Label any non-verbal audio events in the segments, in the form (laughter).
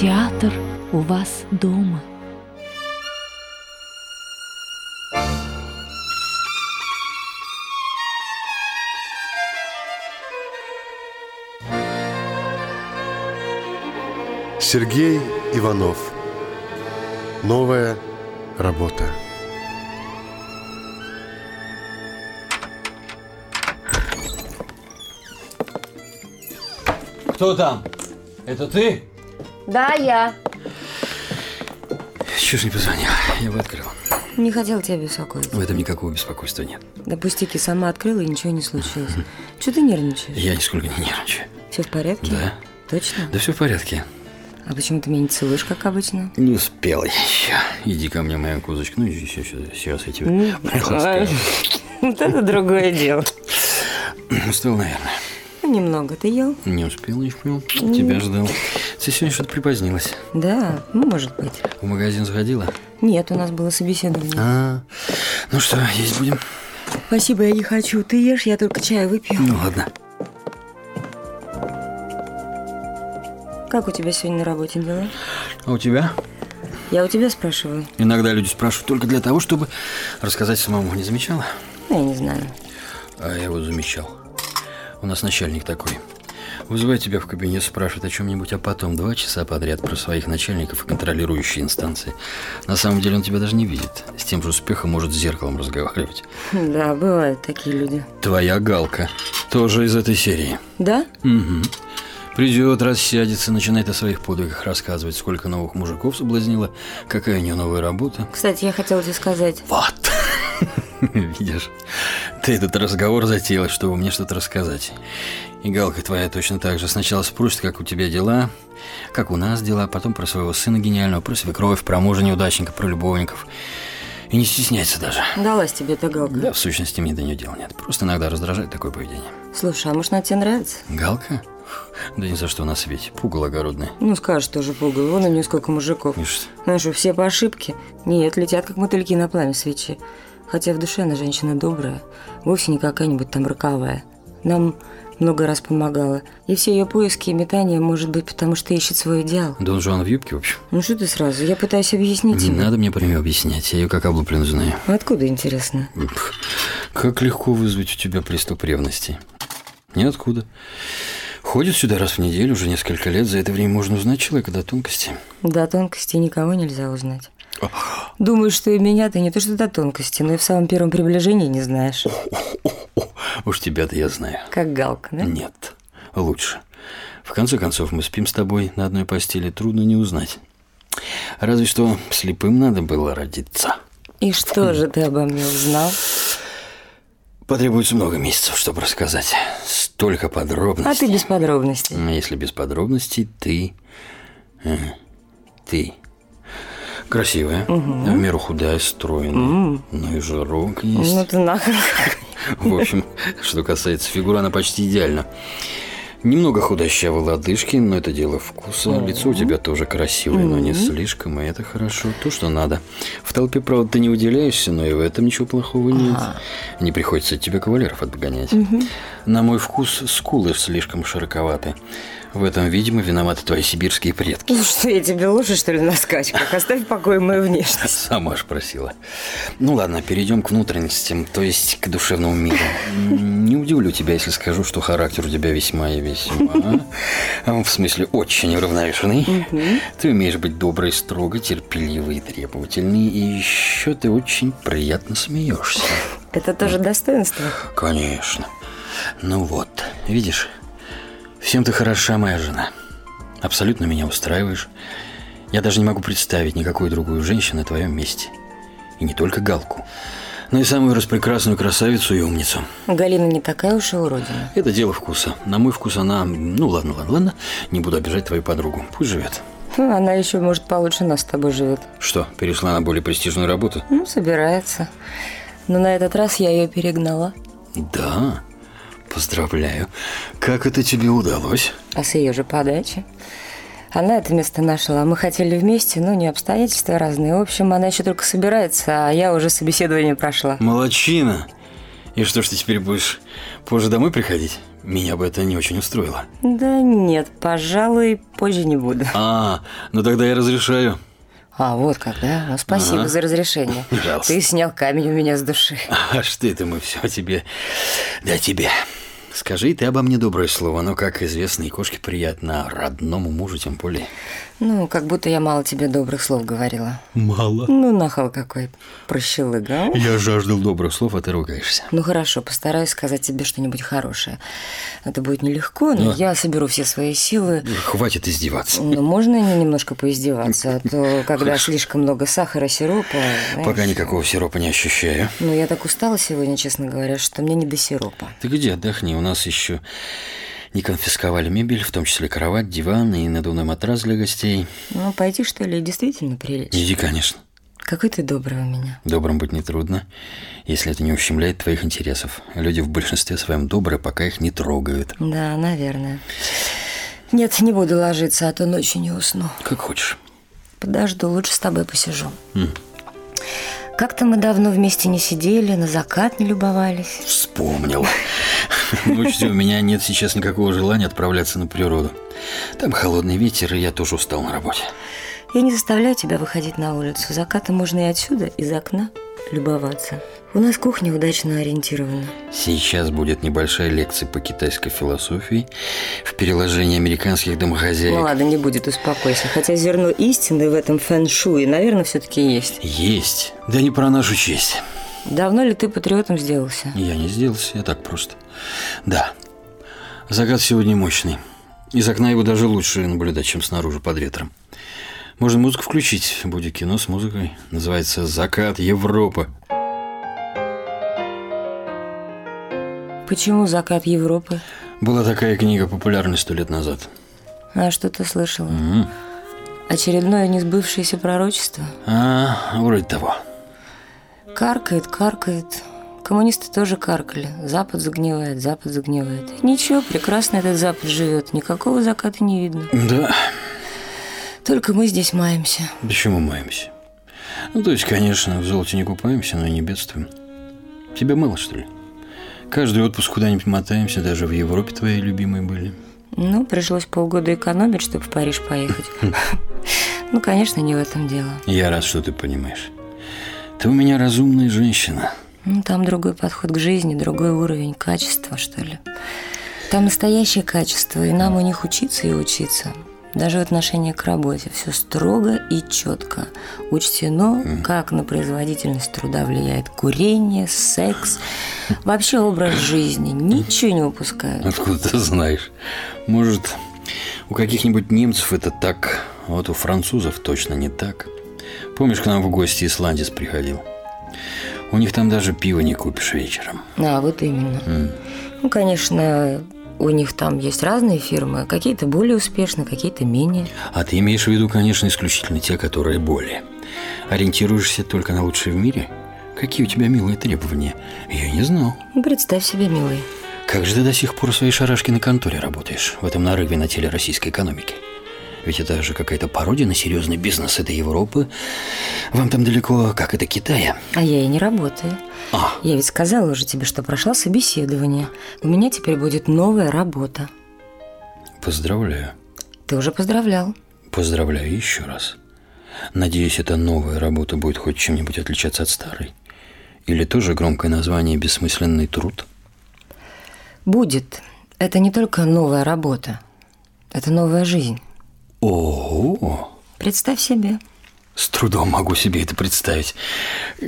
театр у вас дома. Сергей Иванов. Новая работа. Кто там? Это ты? Да, я. Чего ж не позвонил? Я бы открыл. Не хотела тебя беспокоить. В этом никакого беспокойства нет. Да пустяки, сама открыла и ничего не случилось. Чего ты нервничаешь? Я нисколько не нервничаю. Все в порядке? Да. Точно? Да все в порядке. А почему ты меня не целуешь, как обычно? Не успел я еще. Иди ко мне, моя козочка. Ну, иди сейчас, сейчас я тебя приласкаю. (laughs) Вот это другое дело. Успел, наверное. Ну, немного. Ты ел? Не успел, не успел. Тебя ждал. Ты сегодня что-то припозднилась. Да, ну, может быть. В магазин заходила? Нет, у нас было собеседование. А, ну что, есть будем? Спасибо, я не хочу. Ты ешь, я только чай выпью. Ну ладно. Как у тебя сегодня на работе дела? А у тебя? Я у тебя спрашиваю. Иногда люди спрашивают только для того, чтобы рассказать самому. Не замечала? Ну, Я не знаю. А я вот замечал. У нас начальник такой. Вызывает тебя в кабинет, спрашивает о чем-нибудь, а потом два часа подряд про своих начальников и контролирующие инстанции. На самом деле он тебя даже не видит. С тем же успехом может с зеркалом разговаривать. Да, бывают такие люди. Твоя Галка тоже из этой серии. Да? Угу. Придет, рассядется, начинает о своих подвигах рассказывать, сколько новых мужиков соблазнила, какая у нее новая работа. Кстати, я хотела тебе сказать. Вот. (laughs) (laughs) Видишь, ты этот разговор затеяла, чтобы мне что-то рассказать. И Галка твоя точно так же. Сначала спросит, как у тебя дела, как у нас дела, потом про своего сына гениального, про свекровь, про мужа неудачника, про любовников. И не стесняйся даже. Далась тебе эта галка. Да, в сущности, мне до нее дела нет. Просто иногда раздражает такое поведение. Слушай, а может, она тебе нравится? Галка? Да ни за что на свете. Пугало огородное. Ну, скажешь тоже пугал. Вон у нее сколько мужиков. И что? Знаешь, все по ошибке? Нет, летят как мотыльки на пламя свечи. Хотя в душе она женщина добрая, вовсе не какая-нибудь там роковая. Нам много раз помогала. И все ее поиски и метания, может быть, потому что ищет свой идеал. Дон Жуан в юбке, в общем. Ну что ты сразу? Я пытаюсь объяснить Не тебе. надо мне про нее объяснять. Я ее как облуплен знаю. Откуда, интересно? Как легко вызвать у тебя приступ ревности. Ниоткуда. Ходит сюда раз в неделю уже несколько лет. За это время можно узнать человека до тонкости. До тонкости никого нельзя узнать. Думаю, что и меня ты не то что до тонкости, но и в самом первом приближении не знаешь. (laughs) Уж тебя-то я знаю. Как галка, да? Нет, лучше. В конце концов, мы спим с тобой на одной постели. Трудно не узнать. Разве что слепым надо было родиться. И что же ты обо мне узнал? Потребуется много месяцев, чтобы рассказать. Столько А подробностей. ты без подробностей. А Если без подробностей, ты... э, Ты. Красивая, в меру худая, стройная, но и жирок есть. Ну ты нахрен. (laughs) В общем, что касается фигуры, она почти идеальна. Немного худощавы лодыжки, но это дело вкуса. Лицо у тебя тоже красивое, но не слишком, и это хорошо. То, что надо. В толпе, правда, ты не выделяешься, но и в этом ничего плохого нет. Не приходится от тебя кавалеров отгонять. На мой вкус скулы слишком широковаты. В этом, видимо, виноваты твои сибирские предки. Ну что, я тебе лошадь, что ли, на скачках? Оставь в покое мою внешность. (laughs) Сама ж просила. Ну ладно, перейдем к внутренностям, то есть к душевному миру. Не удивлю тебя, если скажу, что характер у тебя весьма и весьма. а, В смысле, очень уравновешенный. Ты умеешь быть доброй, строго, терпеливой и требовательной. И еще ты очень приятно смеешься. Это тоже достоинство? Конечно. Ну вот, видишь, всем ты хороша, моя жена. Абсолютно меня устраиваешь. Я даже не могу представить никакую другую женщину на твоем месте. И не только Галку, но и самую распрекрасную красавицу и умницу. Галина не такая уж и уродина. Это дело вкуса. На мой вкус она... Ну ладно, ладно, ладно. Не буду обижать твою подругу. Пусть живет. Ну, она еще, может, получше нас с тобой живет. Что, перешла на более престижную работу? Ну, собирается. Но на этот раз я ее перегнала. Да. Поздравляю. Как это тебе удалось? А с ее же подачи. Она это место нашла. Мы хотели вместе, но не обстоятельства разные. В общем, она еще только собирается, а я уже собеседование прошла. Молодчина. И что ж ты теперь будешь позже домой приходить? Меня бы это не очень устроило. Да нет, пожалуй, позже не буду. А, ну тогда я разрешаю. А, вот как, да? Ну, спасибо Ага. за разрешение. (laughs) Пожалуйста. Ты снял камень у меня с души. А что это мы все тебе... Да тебе. Скажи ты обо мне доброе слово, но, как известно, и кошке приятно, а родному мужу тем более. Ну, как будто я мало тебе добрых слов говорила. Мало. Ну, нахал какой. Прощелыга. Я жаждал добрых слов, а ты ругаешься. Ну, хорошо, постараюсь сказать тебе что-нибудь хорошее. Это будет нелегко, но Да. я соберу все свои силы. Хватит издеваться. Ну, можно и немножко поиздеваться, а то, когда слишком много сахара, сиропа... знаешь, Пока никакого сиропа не ощущаю. Ну, я так устала сегодня, честно говоря, что мне не до сиропа. Ты где? Отдохни. У нас еще не конфисковали мебель, в том числе кровать, диван и надувной матрас для гостей. Ну, пойти, что ли, действительно прилечь? Иди, конечно. Какой ты добрый у меня. Добрым быть нетрудно, если это не ущемляет твоих интересов. Люди в большинстве своем добрые, пока их не трогают. Да, наверное. Нет, не буду ложиться, а то ночью не усну. Как хочешь. Подожду, лучше с тобой посижу. Как-то мы давно вместе не сидели, на закат не любовались. Вспомнил. Ну, учти, у меня нет сейчас никакого желания отправляться на природу. Там холодный ветер, и я тоже устал на работе. Я не заставляю тебя выходить на улицу. Закаты можно и отсюда, из окна, любоваться. У нас кухня удачно ориентирована. Сейчас будет небольшая лекция по китайской философии в переложении американских домохозяек. Ну ладно, не будет, успокойся. Хотя зерно истины в этом фэн-шуе, наверное, все-таки есть. Есть. Да не про нашу честь. Давно ли ты патриотом сделался? Я не сделался, я так просто. Да. Закат сегодня мощный. Из окна его даже лучше наблюдать, чем снаружи под ветром. Можно музыку включить. Будет кино с музыкой. Называется «Закат Европы». Почему закат Европы? Была такая книга популярная сто лет назад. А что ты слышала? Очередное несбывшееся пророчество? А, вроде того. Каркает, каркает. Коммунисты тоже каркали. Запад загнивает, Запад загнивает. Ничего, прекрасно этот Запад живет. Никакого заката не видно. Да, Только мы здесь маемся. почему маемся? Ну, то есть, конечно, в золоте не купаемся, но и не бедствуем. Тебе мало, что ли? Каждый отпуск куда-нибудь мотаемся, даже в Европе твои любимые были. Ну, пришлось полгода экономить, чтобы в Париж поехать. (laughs) Ну, конечно, не в этом дело. Я рад, что ты понимаешь. Ты у меня разумная женщина. Ну, там другой подход к жизни, другой уровень качества, что ли. Там настоящее качество, и нам у них учиться и учиться. Даже в отношении к работе все строго и четко. Учтено, как на производительность труда влияет курение, секс, вообще образ жизни. Ничего не упускают. Откуда ты знаешь? Может, у каких-нибудь немцев это так, а вот у французов точно не так. Помнишь, к нам в гости исландец приходил? У них там даже пива не купишь вечером. А, вот именно. Ну, конечно, у них там есть разные фирмы, какие-то более успешные, какие-то менее. А ты имеешь в виду, конечно, исключительно те, которые более. Ориентируешься только на лучшие в мире? Какие у тебя милые требования? Я не знал. Представь себе, милый. Как же ты до сих пор в своей шарашке на конторе работаешь, в этом нарыве на теле российской экономики? Ведь это же какая-то пародия на серьезный бизнес этой Европы. Вам там далеко, как это, Китая? А я и не работаю. А, Я ведь сказала уже тебе, что прошла собеседование. У меня теперь будет новая работа. поздравляю. Ты уже поздравлял. Поздравляю еще раз. Надеюсь, эта новая работа будет хоть чем-нибудь отличаться от старой. Или тоже громкое название «Бессмысленный труд»? Будет. Это не только новая работа. Это новая жизнь. Ого! Представь себе. С трудом могу себе это представить.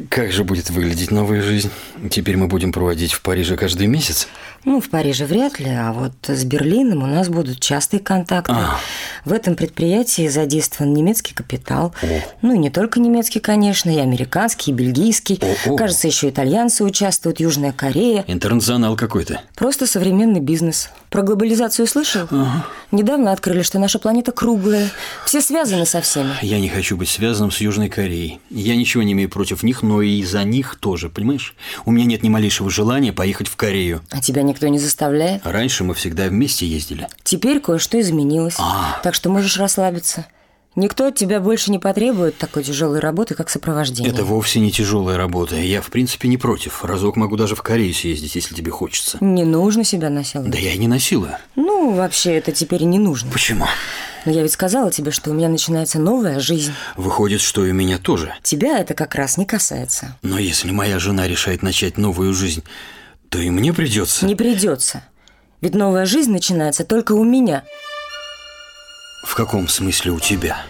Как же будет выглядеть новая жизнь? Теперь мы будем проводить в Париже каждый месяц? Ну, в Париже вряд ли, а вот с Берлином у нас будут частые контакты. А. В этом предприятии задействован немецкий капитал. Ну, и не только немецкий, конечно, и американский, и бельгийский. О-о. Кажется, еще итальянцы участвуют, Южная Корея. Интернационал какой-то. Просто современный бизнес. Про глобализацию слышал? Недавно открыли, что наша планета круглая. Все связаны со всеми. Я не хочу быть связанным с Южной Кореей. Я ничего не имею против них, но и за них тоже, понимаешь? У меня нет ни малейшего желания поехать в Корею. А тебя никто не заставляет. Раньше мы всегда вместе ездили. Теперь кое-что изменилось. А. Так что можешь расслабиться. Никто от тебя больше не потребует такой тяжелой работы, как сопровождение. Это вовсе не тяжелая работа. Я, в принципе, не против. Разок могу даже в Корею съездить, если тебе хочется. Не нужно себя насиловать. Да я и не насилую. Ну, вообще, это теперь и не нужно. Почему? Но я ведь сказала тебе, что у меня начинается новая жизнь. Выходит, что и у меня тоже. Тебя это как раз не касается. Но если моя жена решает начать новую жизнь, то и мне придется. Не придется. Ведь новая жизнь начинается только у меня. В каком смысле у тебя?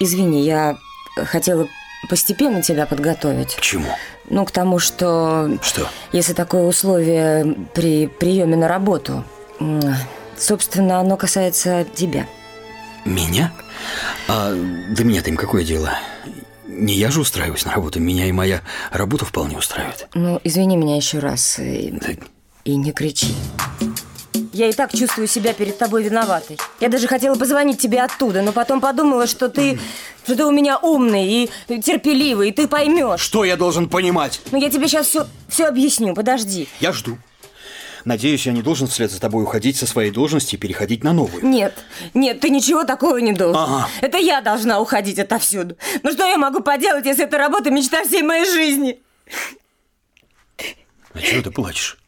Извини, я хотела постепенно тебя подготовить. К чему? Ну, к тому, что Что? если такое условие при приеме на работу, собственно, оно касается тебя. Меня? А до меня-то им какое дело? Не я же устраиваюсь на работу, меня и моя работа вполне устраивает. Ну, извини меня еще раз и, Да и не кричи. Я и так чувствую себя перед тобой виноватой. Я даже хотела позвонить тебе оттуда, но потом подумала, что ты, что ты у меня умный и терпеливый, и ты поймешь. Что я должен понимать? Ну, я тебе сейчас все, все объясню, подожди. Я жду. Надеюсь, я не должен вслед за тобой уходить со своей должности и переходить на новую. Нет, нет, ты ничего такого не должен. Ага. Это я должна уходить отовсюду. Ну что я могу поделать, если эта работа мечта всей моей жизни? А чего ты плачешь?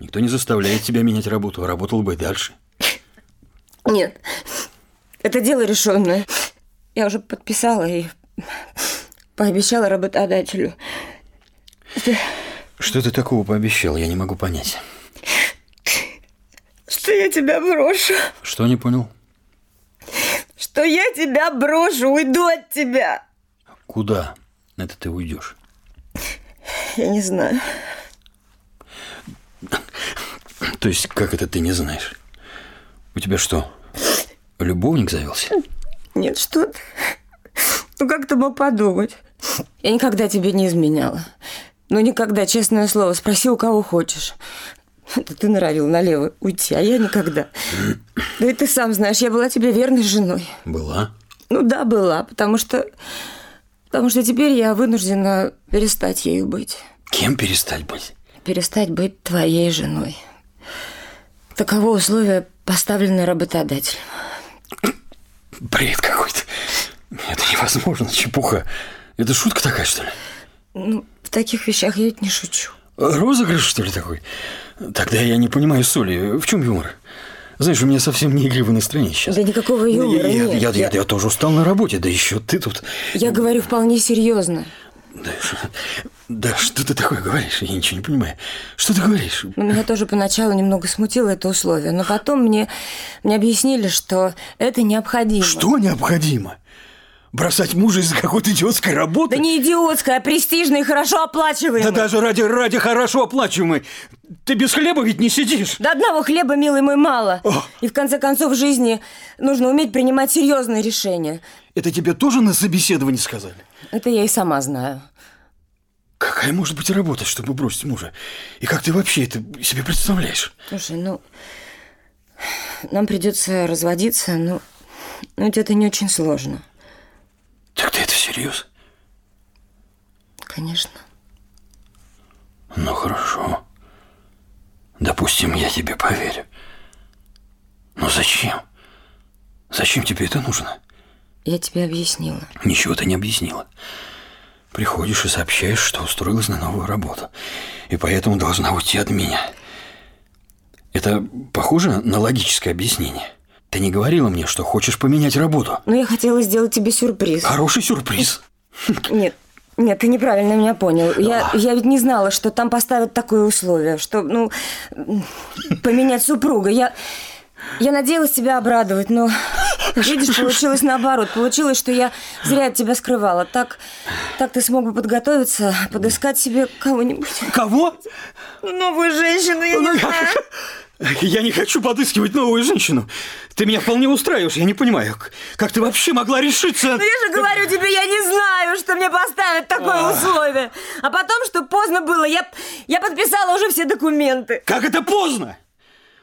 Никто не заставляет тебя менять работу, работал бы и дальше. Нет, это дело решенное. Я уже подписала и пообещала работодателю. Что ты такого пообещал, я не могу понять. Что я тебя брошу. Что не понял? Что я тебя брошу, уйду от тебя. Куда это ты уйдешь? Я не знаю. То есть, как это ты не знаешь? У тебя что, любовник завелся? Нет, что ты? Ну как ты мог подумать? Я никогда тебе не изменяла. Ну никогда, честное слово, спроси у кого хочешь. Это ты норовил налево уйти, а я никогда. Да и ты сам знаешь, я была тебе верной женой. Была? Ну да, была, потому что... Потому что теперь я вынуждена перестать ею быть. Кем перестать быть? Перестать быть твоей женой. Таково условие, поставленное работодателем. Бред какой-то. Это невозможно, чепуха. Это шутка такая, что ли? Ну, в таких вещах я ведь не шучу. Розыгрыш, что ли, такой? Тогда я не понимаю соли. В чем юмор? Знаешь, у меня совсем не игривое настроение сейчас. Да никакого юмора я, нет. Я, я, я тоже устал на работе, да еще ты тут. Я говорю вполне серьезно. Да, да что ты такое говоришь? Я ничего не понимаю. Что ты говоришь? Но меня тоже поначалу немного смутило это условие, но потом мне, мне объяснили, что это необходимо. Что необходимо? Бросать мужа из-за какой-то идиотской работы? Да не идиотская, а престижная и хорошо оплачиваемая. Да даже ради, ради хорошо оплачиваемой. Ты без хлеба ведь не сидишь. До одного хлеба, милый мой, мало. О. И в конце концов в жизни нужно уметь принимать серьезные решения. Это тебе тоже на собеседовании сказали? Это я и сама знаю. Какая может быть работа, чтобы бросить мужа? И как ты вообще это себе представляешь? Слушай, ну, нам придется разводиться, ну, ну ведь это не очень сложно. Всерьез? Конечно. Ну хорошо. Допустим, я тебе поверю. Но зачем? Зачем тебе это нужно? Я тебе объяснила. Ничего ты не объяснила. Приходишь и сообщаешь, что устроилась на новую работу. И поэтому должна уйти от меня. Это похоже на логическое объяснение. Ты не говорила мне, что хочешь поменять работу. Но я хотела сделать тебе сюрприз. Хороший сюрприз. Нет, нет, ты неправильно меня понял. Я, я ведь не знала, что там поставят такое условие, что, ну, поменять супруга. Я, я надеялась тебя обрадовать, но, видишь, получилось наоборот. Получилось, что я зря от тебя скрывала. Так, так ты смог бы подготовиться, подыскать себе кого-нибудь. Кого? Новую женщину, я Ну, не я- знаю. (laughs) Я не хочу подыскивать новую женщину. Ты меня вполне устраиваешь, я не понимаю, как ты вообще могла решиться... Ну, я же говорю тебе, я не знаю, что мне поставят такое условие. А потом, что поздно было, я, я подписала уже все документы. Как это поздно?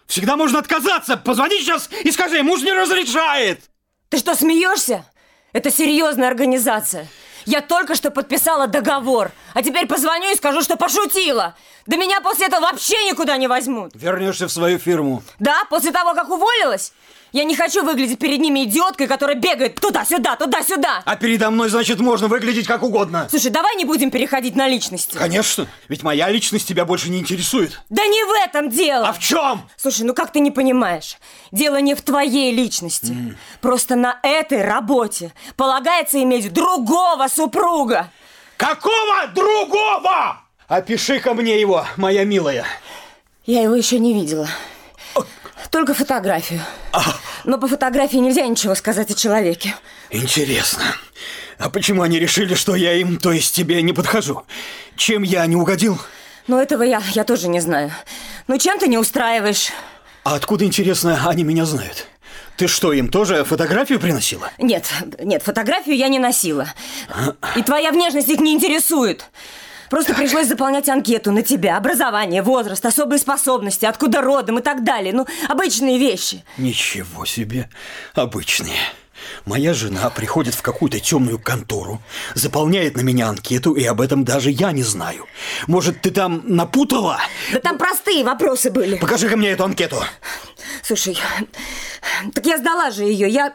Всегда можно отказаться. Позвони сейчас и скажи, муж не разрешает. Ты что, смеешься? Это серьезная организация. Я только что подписала договор, а теперь позвоню и скажу, что пошутила. Да меня после этого вообще никуда не возьмут. Вернешься в свою фирму. Да, после того, как уволилась? Я не хочу выглядеть перед ними идиоткой, которая бегает туда-сюда, туда-сюда. А передо мной, значит, можно выглядеть как угодно. Слушай, давай не будем переходить на личности. Конечно, ведь моя личность тебя больше не интересует. Да не в этом дело. А в чем? Слушай, ну как ты не понимаешь? Дело не в твоей личности. Просто на этой работе полагается иметь другого супруга. Какого другого? Опиши-ка мне его, моя милая. Я его еще не видела. Только фотографию. Но по фотографии нельзя ничего сказать о человеке. Интересно. А почему они решили, что я им, то есть тебе, не подхожу? Чем я не угодил? Но этого я, я тоже не знаю. Ну чем ты не устраиваешь? А откуда, интересно, они меня знают? Ты что, им тоже фотографию приносила? Нет, нет, фотографию я не носила. И твоя внешность их не интересует. Просто пришлось заполнять анкету на тебя. Образование, возраст, особые способности, откуда родом и так далее. Ну, обычные вещи. Ничего себе. Обычные. Моя жена приходит в какую-то темную контору, заполняет на меня анкету, и об этом даже я не знаю. Может, ты там напутала? Да там простые вопросы были. Покажи-ка мне эту анкету. Слушай, так я сдала же ее. Я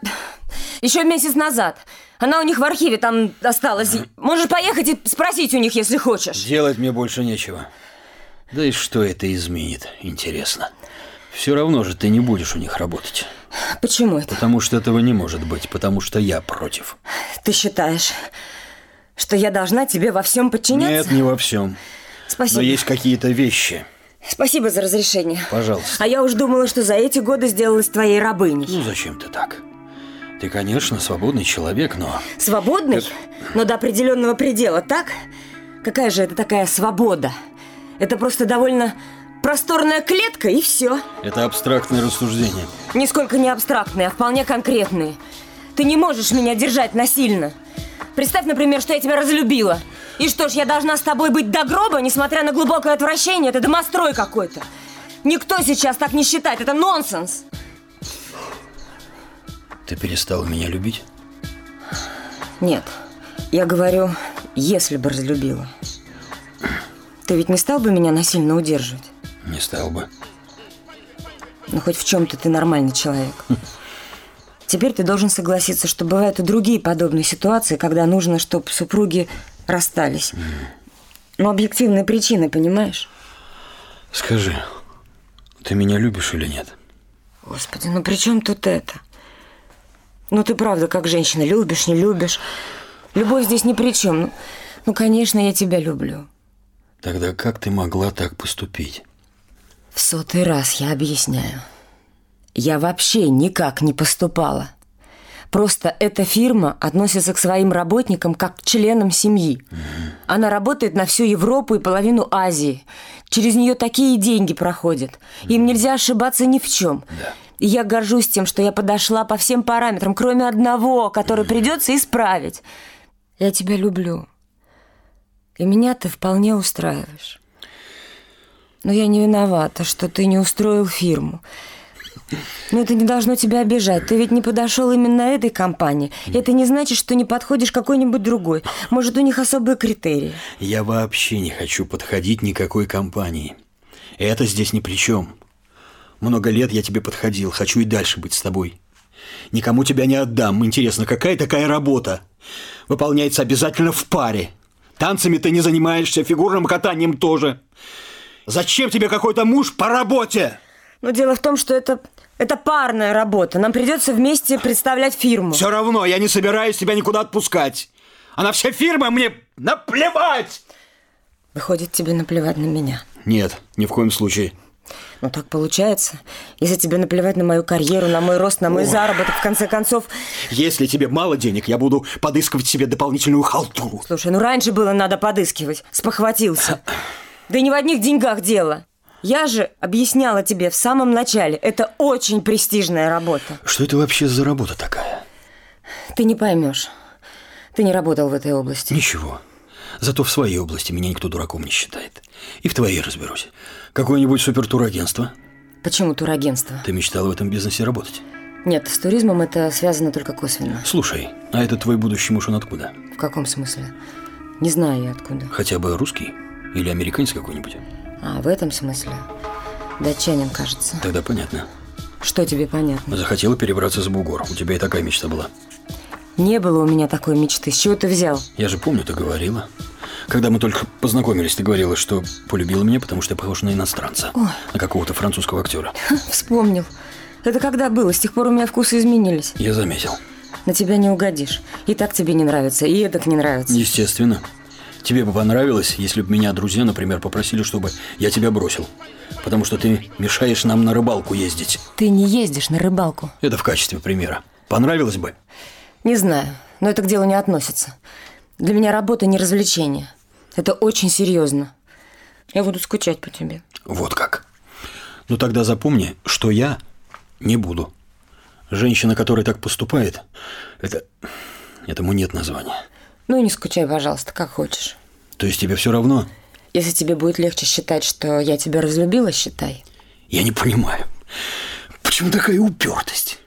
еще месяц назад. Она у них в архиве там осталась. Можешь поехать и спросить у них, если хочешь. Делать мне больше нечего. Да и что это изменит, интересно. Все равно же ты не будешь у них работать. Почему это? Потому что этого не может быть, потому что я против. Ты считаешь, что я должна тебе во всем подчиняться? Нет, не во всем. Спасибо. Но есть какие-то вещи. Спасибо за разрешение. Пожалуйста. А я уж думала, что за эти годы сделалась твоей рабыней. Ну зачем ты так? Ты, конечно, свободный человек, но... Свободный? Но до определенного предела, так? Какая же это такая свобода? Это просто довольно просторная клетка и все. Это абстрактное рассуждение. Нисколько не абстрактные, а вполне конкретные. Ты не можешь меня держать насильно. Представь, например, что я тебя разлюбила. И что ж, я должна с тобой быть до гроба, несмотря на глубокое отвращение? Это домострой какой-то. Никто сейчас так не считает, это нонсенс. Ты перестала меня любить? Нет, я говорю, если бы разлюбила. Ты ведь не стал бы меня насильно удерживать? Не стал бы. Ну, хоть в чем-то ты нормальный человек. Теперь ты должен согласиться, что бывают и другие подобные ситуации, когда нужно, чтобы супруги расстались. Но объективные причины, понимаешь? Скажи, ты меня любишь или нет? Господи, ну при чем тут это? Ну ты правда, как женщина, любишь, не любишь. Любовь здесь ни при чем. Ну, ну, конечно, я тебя люблю. Тогда как ты могла так поступить? В сотый раз я объясняю. Я вообще никак не поступала. Просто эта фирма относится к своим работникам как к членам семьи. Она работает на всю Европу и половину Азии. Через нее такие деньги проходят. Им нельзя ошибаться ни в чем. Я горжусь тем, что я подошла по всем параметрам, кроме одного, который придется исправить. Я тебя люблю. И меня ты вполне устраиваешь. Но я не виновата, что ты не устроил фирму. Но это не должно тебя обижать. Ты ведь не подошел именно этой компании. Это не значит, что не подходишь какой-нибудь другой. Может, у них особые критерии. Я вообще не хочу подходить никакой компании. Это здесь ни при чем. Много лет я тебе подходил, хочу и дальше быть с тобой. Никому тебя не отдам. Интересно, какая такая работа? Выполняется обязательно в паре. Танцами ты не занимаешься, фигурным катанием тоже. Зачем тебе какой-то муж по работе? Но дело в том, что это, это парная работа. Нам придется вместе представлять фирму. Все равно, я не собираюсь тебя никуда отпускать. А на все фирмы мне наплевать! Выходит, тебе наплевать на меня. Нет, ни в коем случае. Ну, так получается. Если тебе наплевать на мою карьеру, на мой рост, на мой Ой. заработок, в конце концов... Если тебе мало денег, я буду подыскивать себе дополнительную халтуру. Слушай, ну раньше было надо подыскивать. Спохватился. Да и не в одних деньгах дело. Я же объясняла тебе в самом начале. Это очень престижная работа. Что это вообще за работа такая? Ты не поймешь. Ты не работал в этой области. Ничего. Зато в своей области меня никто дураком не считает. И в твоей разберусь. Какое-нибудь супертурагентство? Почему турагентство? Ты мечтала в этом бизнесе работать? Нет, с туризмом это связано только косвенно. Слушай, а этот твой будущий муж, он откуда? В каком смысле? Не знаю я откуда. Хотя бы русский? Или американец какой-нибудь? А, в этом смысле? Датчанин, кажется. Тогда понятно. Что тебе понятно? Захотела перебраться за бугор. У тебя и такая мечта была. Не было у меня такой мечты. С чего ты взял? Я же помню, ты говорила. Когда мы только познакомились, ты говорила, что полюбила меня, потому что я похож на иностранца. На какого-то французского актера. (laughs) Вспомнил. Это когда было? С тех пор у меня вкусы изменились. Я заметил. На тебя не угодишь. И так тебе не нравится, и это не нравится. Естественно. Тебе бы понравилось, если бы меня друзья, например, попросили, чтобы я тебя бросил. Потому что ты мешаешь нам на рыбалку ездить. Ты не ездишь на рыбалку. Это в качестве примера. Понравилось бы? Не знаю, но это к делу не относится. Для меня работа не развлечение. Это очень серьезно. Я буду скучать по тебе. Вот как. Ну тогда запомни, что я не буду. Женщина, которая так поступает, это... Этому нет названия. Ну и не скучай, пожалуйста, как хочешь. То есть тебе все равно? Если тебе будет легче считать, что я тебя разлюбила, считай. Я не понимаю. Почему такая упертость?